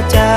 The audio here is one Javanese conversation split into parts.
여자.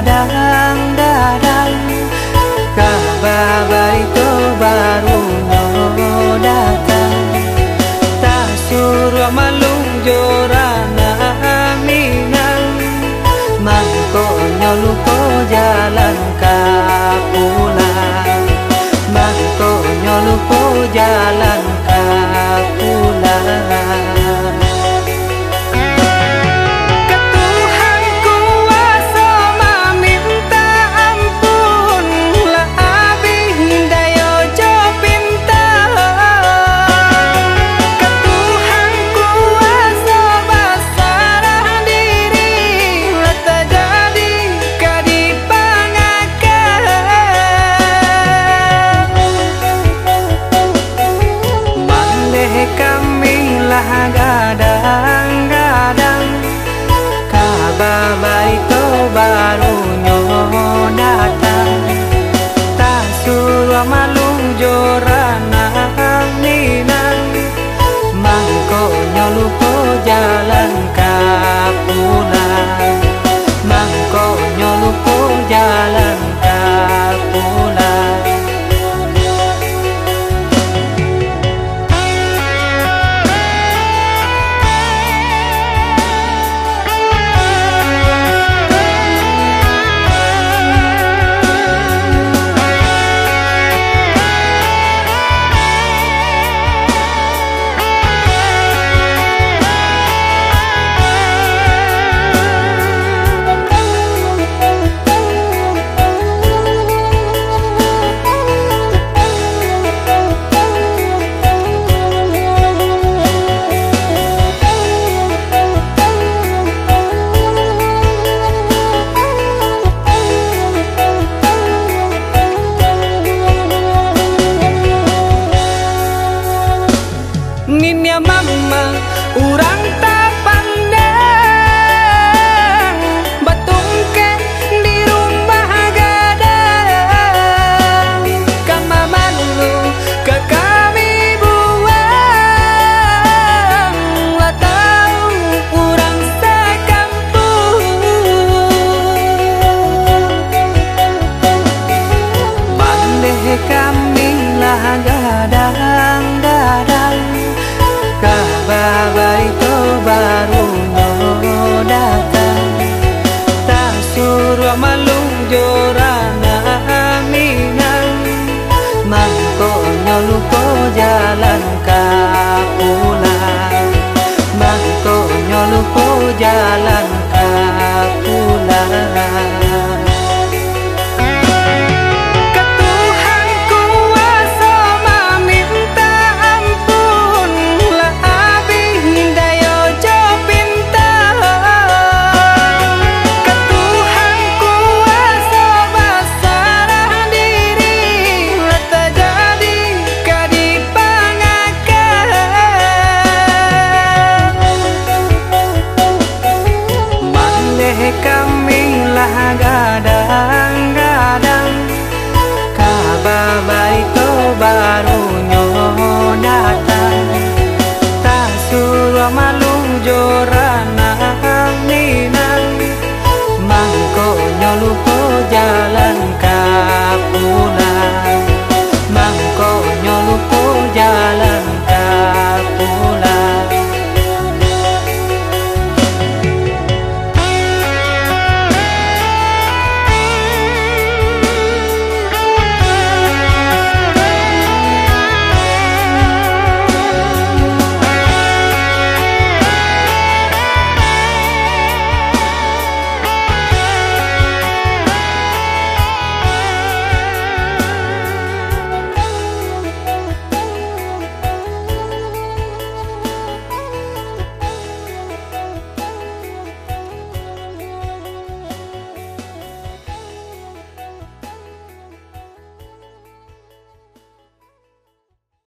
dadang dadang kaba bari baru no datang. Tak suruh malu malung jorana aminan mangko nyoluko jalan kapulan mangko nyoluko jalan kapulan mai kau barunya